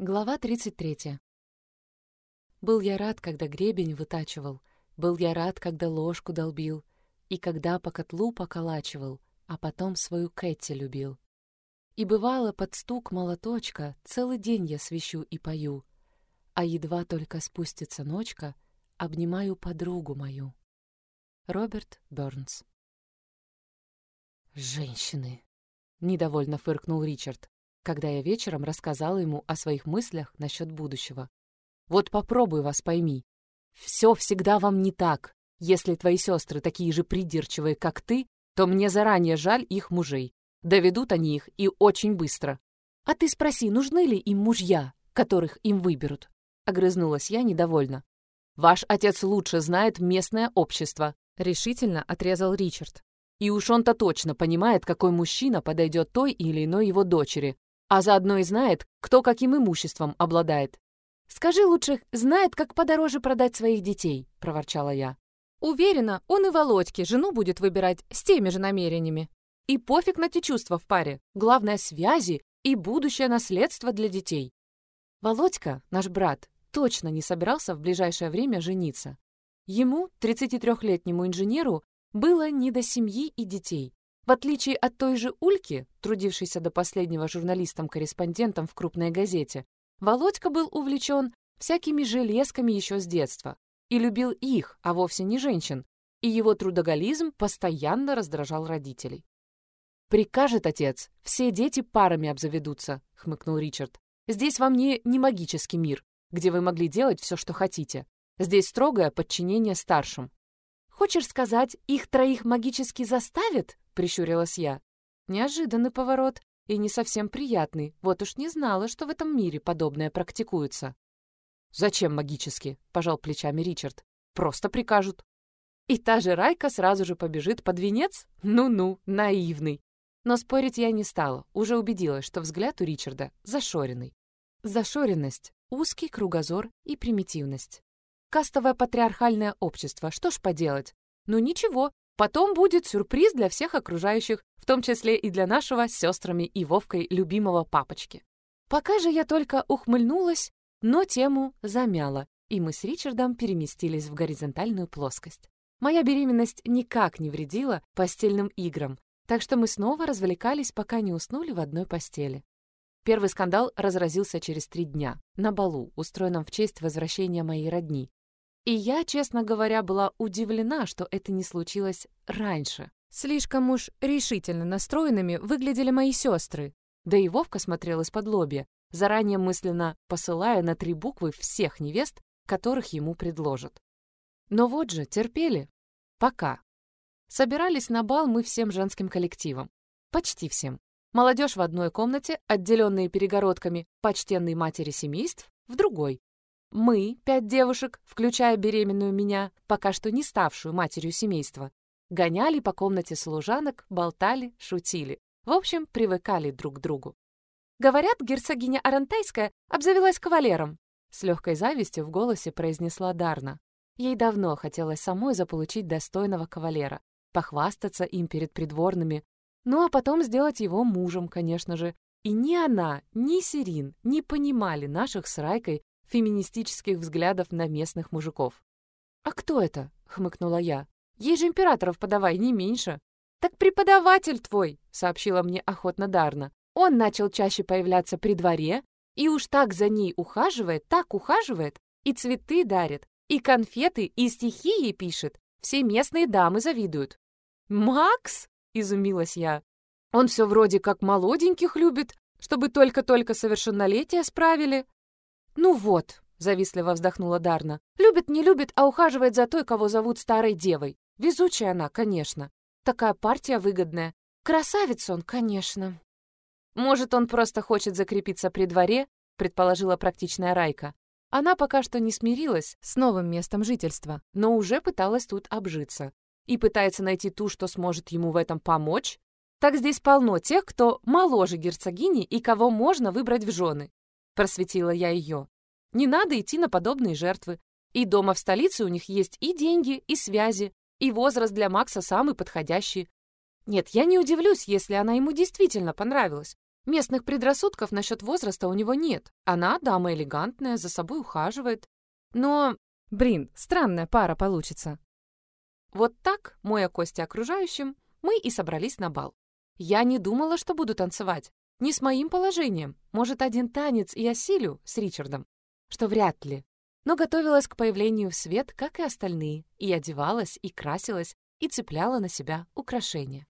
Глава 33. Был я рад, когда гребень вытачивал, Был я рад, когда ложку долбил, И когда по котлу поколачивал, А потом свою Кэти любил. И бывало под стук молоточка Целый день я свищу и пою, А едва только спустится ночка, Обнимаю подругу мою. Роберт Бёрнс «Женщины!» — недовольно фыркнул Ричард когда я вечером рассказала ему о своих мыслях насчет будущего. «Вот попробуй вас пойми. Все всегда вам не так. Если твои сестры такие же придирчивые, как ты, то мне заранее жаль их мужей. Доведут они их и очень быстро. А ты спроси, нужны ли им мужья, которых им выберут?» Огрызнулась я недовольно. «Ваш отец лучше знает местное общество», — решительно отрезал Ричард. «И уж он-то точно понимает, какой мужчина подойдет той или иной его дочери, а заодно и знает, кто каким имуществом обладает. «Скажи лучше, знает, как подороже продать своих детей», — проворчала я. «Уверена, он и Володьке жену будет выбирать с теми же намерениями. И пофиг на те чувства в паре. Главное — связи и будущее наследство для детей». Володька, наш брат, точно не собирался в ближайшее время жениться. Ему, 33-летнему инженеру, было не до семьи и детей. В отличие от той же Ульки, трудившейся до последнего журналистом-корреспондентом в крупной газете, Володька был увлечен всякими железками еще с детства и любил их, а вовсе не женщин, и его трудоголизм постоянно раздражал родителей. «Прикажет отец, все дети парами обзаведутся», — хмыкнул Ричард. «Здесь вам не, не магический мир, где вы могли делать все, что хотите. Здесь строгое подчинение старшим». «Хочешь сказать, их троих магически заставят?» Прищурилась я. Неожиданный поворот и не совсем приятный. Вот уж не знала, что в этом мире подобное практикуется. «Зачем магически?» — пожал плечами Ричард. «Просто прикажут». И та же Райка сразу же побежит под венец? Ну-ну, наивный. Но спорить я не стала, уже убедилась, что взгляд у Ричарда зашоренный. Зашоренность, узкий кругозор и примитивность. Кастовое патриархальное общество, что ж поделать? Ну ничего, Потом будет сюрприз для всех окружающих, в том числе и для нашего с сестрами и Вовкой любимого папочки. Пока же я только ухмыльнулась, но тему замяла, и мы с Ричардом переместились в горизонтальную плоскость. Моя беременность никак не вредила постельным играм, так что мы снова развлекались, пока не уснули в одной постели. Первый скандал разразился через три дня, на балу, устроенном в честь возвращения моей родни. И я, честно говоря, была удивлена, что это не случилось раньше. Слишком уж решительно настроенными выглядели мои сестры. Да и Вовка смотрел из-под лобья, заранее мысленно посылая на три буквы всех невест, которых ему предложат. Но вот же, терпели. Пока. Собирались на бал мы всем женским коллективом. Почти всем. Молодежь в одной комнате, отделенные перегородками почтенной матери семейств, в другой, мы, пять девушек, включая беременную меня, пока что не ставшую матерью семейства, гоняли по комнате служанок, болтали, шутили. В общем, привыкали друг к другу. Говорят, герцогиня Арантайская обзавелась кавалером. С легкой завистью в голосе произнесла Дарна. Ей давно хотелось самой заполучить достойного кавалера, похвастаться им перед придворными, ну а потом сделать его мужем, конечно же. И ни она, ни Сирин не понимали наших с Райкой феминистических взглядов на местных мужиков. «А кто это?» — хмыкнула я. «Ей же императоров подавай, не меньше». «Так преподаватель твой», — сообщила мне охотно Дарна. «Он начал чаще появляться при дворе, и уж так за ней ухаживает, так ухаживает, и цветы дарит, и конфеты, и стихи ей пишет. Все местные дамы завидуют». «Макс?» — изумилась я. «Он все вроде как молоденьких любит, чтобы только-только совершеннолетие справили». «Ну вот», — завистливо вздохнула Дарна, «любит, не любит, а ухаживает за той, кого зовут старой девой. Везучая она, конечно. Такая партия выгодная. Красавец он, конечно». «Может, он просто хочет закрепиться при дворе?» — предположила практичная Райка. Она пока что не смирилась с новым местом жительства, но уже пыталась тут обжиться. И пытается найти ту, что сможет ему в этом помочь. Так здесь полно тех, кто моложе герцогини и кого можно выбрать в жены просветила я ее. Не надо идти на подобные жертвы. И дома в столице у них есть и деньги, и связи, и возраст для Макса самый подходящий. Нет, я не удивлюсь, если она ему действительно понравилась. Местных предрассудков насчет возраста у него нет. Она дама элегантная, за собой ухаживает. Но, блин, странная пара получится. Вот так, моя кости окружающим, мы и собрались на бал. Я не думала, что буду танцевать. Не с моим положением. Может, один танец и осилю с Ричардом. Что вряд ли. Но готовилась к появлению в свет, как и остальные, и одевалась, и красилась, и цепляла на себя украшения.